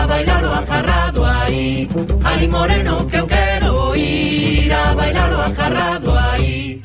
a bailar o ajarrado aí Ai moreno que eu quero ir a bailar o ajarrado aí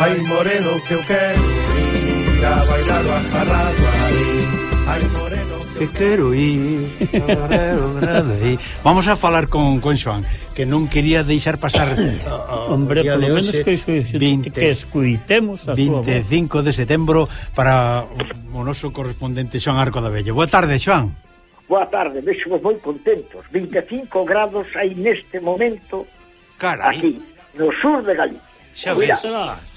Ai moreno que eu quero ir a bailar o ajarraguarí Ai moreno que quero ir. Vamos a falar con, con Xoan que non quería deixar pasar oh, oh, o, o Hombre, polo menos que, que, 20, que escuitemos a 25 de setembro para o noso correspondente Xoan Arco da Bello Boa tarde, Xoan Boa tarde, vexemos moi contentos. 25 grados hai neste momento Carai. aquí, no sur de Galicia. Xa ves.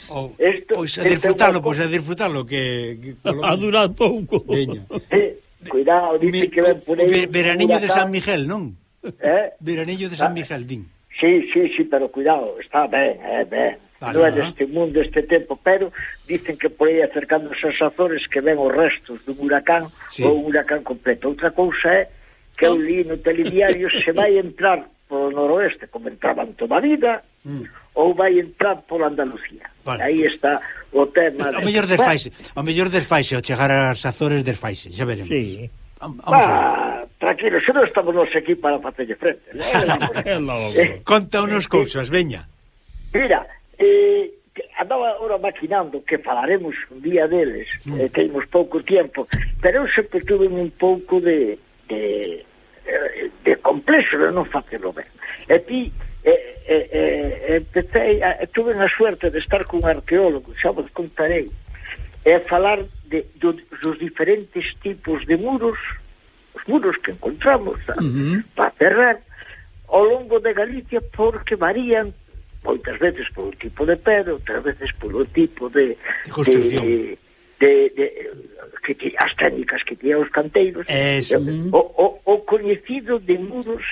Ou, oh, esto, pois a disfrutarlo, pois a disfrutarlo que, que a durar pouco. Veña. Eh, cuidado, dice Mi, que ven por aí. Ve, veraniño de San Miguel, non? Eh? Veranillo de San ah, Miguel, din. Sí, sí, sí, pero cuidado, está ben, eh, ben. Vale, non é deste mundo este tempo, pero dicen que por aí acercándose os Azores que ven os restos dun huracán sí. ou un huracán completo. Outra cousa é que eu ah. li no telediario se vai entrar polo noroeste, comentaban toda a vida, mm ou vai entrar por Andalucía. Vale. Aí está o tema. O mellor desfaise, o mellor desfaise o chegar ás Azores desfaise, xa veremos. Sí. Ah, vamos ah, tranquilo, xa non estamos nos aquí para facerlle frente. Eh, Conta unos eh, cousas, veña. Mira, eh, andaba ahora maquinando que falaremos un día deles, mm. eh, teimos pouco tempo, pero eu sempre tuve un pouco de, de, eh, de complexo de non facelo ben. E ti Eh, eh, empecei a, tuve a suerte de estar cun arqueólogo xa vos contarei e falar de, do, dos diferentes tipos de muros os muros que encontramos uh -huh. para cerrar ao longo de Galicia porque varían moitas veces polo tipo de pedra outras veces polo tipo de de construcción. de, de, de, que, que, as técnicas que tiñan os canteiros. É, o, o, o coñecido de muros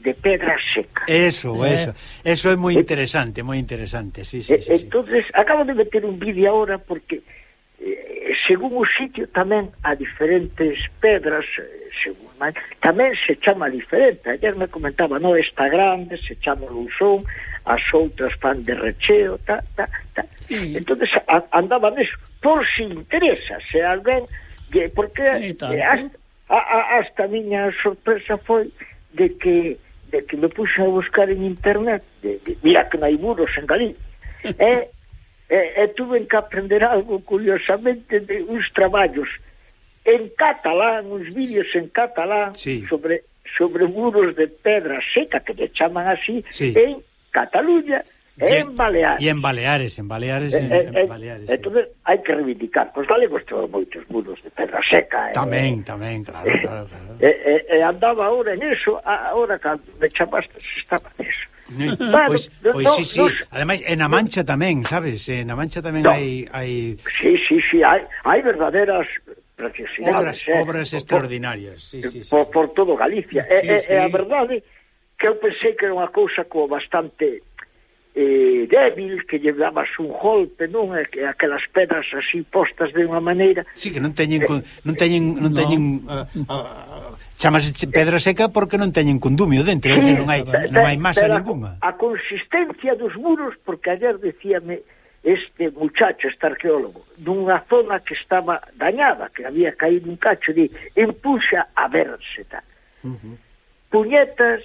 de pedra seca. Eso, eh? eso. Eso é moi interesante, moi interesante. Sí, sí, eh, sí, entonces, sí. acabo de meter un vídeo ahora porque eh, según o sitio tamén a diferentes pedras eh, según man, tamén se chama diferente ayer me comentaba, no, esta grande se chama Luzón, as outras fan de recheo ta, ta, ta. Sí. entonces a, andaba neso por si interesa se alguén porque eh, hasta, a, a, hasta a miña sorpresa foi de que de que me puxa a buscar en internet de, de, mira que non hai muros en Galicia e, eh, e, eh, e eh, tuve que aprender algo curiosamente de uns traballos en catalán, uns vídeos en catalán sí. sobre sobre muros de pedra seca que le chaman así sí. en Cataluña en Baleares. E en Baleares, en Baleares, eh, en, eh, en, en Baleares. Entonces hai que reivindicar. Os galegos temos moitos muros de pedra seca. Tamén, eh, tamén, claro, claro. claro. E, e, e andaba ahora en eso, ahora cando me chamaste, estaba en eso. No, claro, pois, pois no, sí, sí. no, Ademais, en a Mancha tamén, sabes? En a Mancha tamén no. hai... hai... Sí, sí, sí, hai, hai verdaderas preciosidades. Obras, eh? obras extraordinarias, sí, sí, sí. Por, por todo Galicia. Sí, e, sí. e a verdade que eu pensei que era unha cousa como bastante eh, débil que lle dabas un golpe, non? E, que aquelas pedras así postas de unha maneira. Sí, que non teñen eh, non teñen eh, non teñen no. uh, uh, chamas pedra seca porque non teñen condumio dentro, sí, decir, non hai non hai masa ningunha. A, a consistencia dos muros porque ayer decíame este muchacho, este arqueólogo, dunha zona que estaba dañada, que había caído un cacho, di, empuxa a verse, tal. Uh -huh. Puñetas,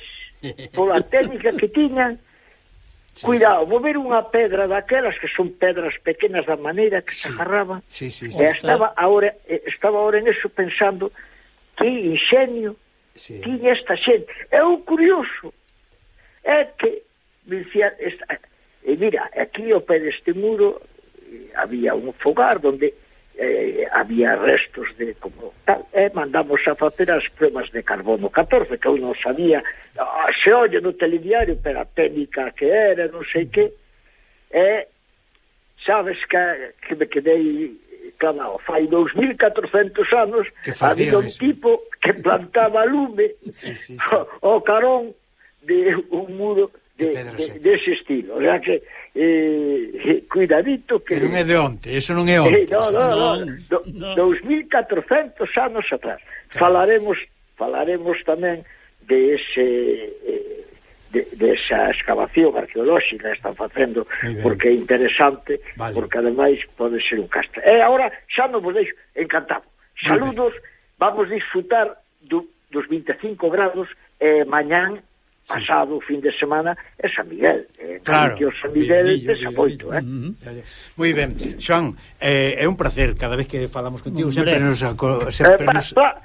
pola técnica que tiñan, Sí, Cuidado, sí. vou ver unha pedra daquelas que son pedras pequenas da maneira que sí. se agarraba. Sí, sí, sí, estaba está... ahora estaba ahora en eso pensando que ingenio sí. tiña esta xente. É o curioso é que dicía esta, e mira, aquí ao pé deste muro eh, había un fogar donde eh, había restos de como tal, e eh, mandamos a facer as pruebas de carbono 14, que eu non sabía, ah, se ollo no telediario, pero a técnica que era, non sei que, e eh, sabes que, que me quedei clamado, fai 2400 anos había un tipo que plantaba lume sí, sí, sí. O, o carón de un muro de, de, de, de ese estilo. O sea que, eh, eh, cuidadito que... Pero non é de onte, eso non é onte. Eh, no, no, no, no, no. 2400 anos atrás. Claro. Falaremos falaremos tamén de ese... Eh, de, de esa excavación arqueolóxica están facendo porque é interesante vale. porque ademais pode ser un castro e agora xa non vos deixo encantado saludos, vamos disfrutar do, dos 25 grados e eh, mañán pasado o fin de semana é San Miguel. Eh, claro. Que o San Miguel desapoito, eh? Mm -hmm. Moi ben. Xoan, eh, é un placer cada vez que falamos contigo, Hombre. sempre nos... Eh, sempre eh, pa, nos... Pa,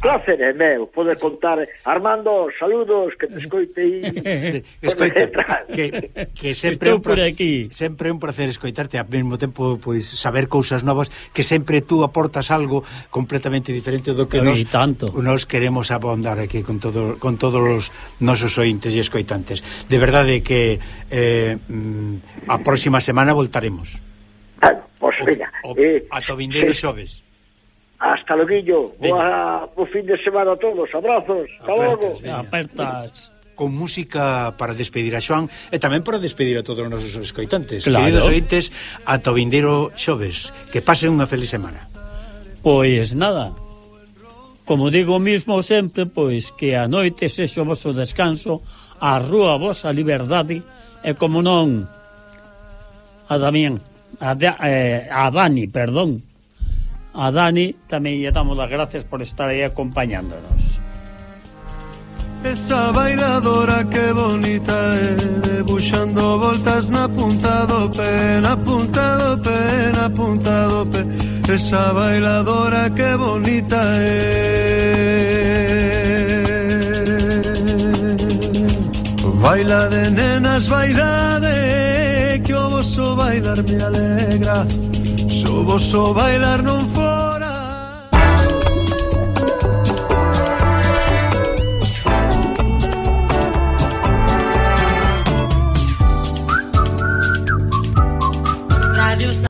Placer é meu poder contar. Armando, saludos, que te escoitei Escoita, que, que sempre Estou por aquí. Sempre un placer escoitarte Ao mesmo tempo, pois, saber cousas novas Que sempre tú aportas algo Completamente diferente do que nos, tanto. nos queremos abondar aquí Con, todo, con todos os nosos ointes e escoitantes. De verdade que eh, mm, A próxima semana voltaremos. Claro, pois, mira eh, Ata o vindeiro xoves. Hasta loquillo. Boa, bo fin de semana a todos. Abrazos. Hasta logo. Apertas. Con música para despedir a Xoán e tamén para despedir a todos os nosos escoitantes. Claro. Queridos ointes, ata o vindeiro xoves. Que pasen unha feliz semana. Pois nada. Como digo mismo sempre, pois que a noite sexa o vosso descanso, a rúa vosa liberdade e como non a Damián, a, eh, a Dani, perdón, A Dani tamén lle damos as gracias por estar aí acompañándonos. Esa bailadora que bonita é Debuxando voltas na punta do pé Na punta do pé, na punta do pé. Esa bailadora que bonita é. Baila de nenas, baila de Que o vosso bailar me alegra. Só vos bailar non foi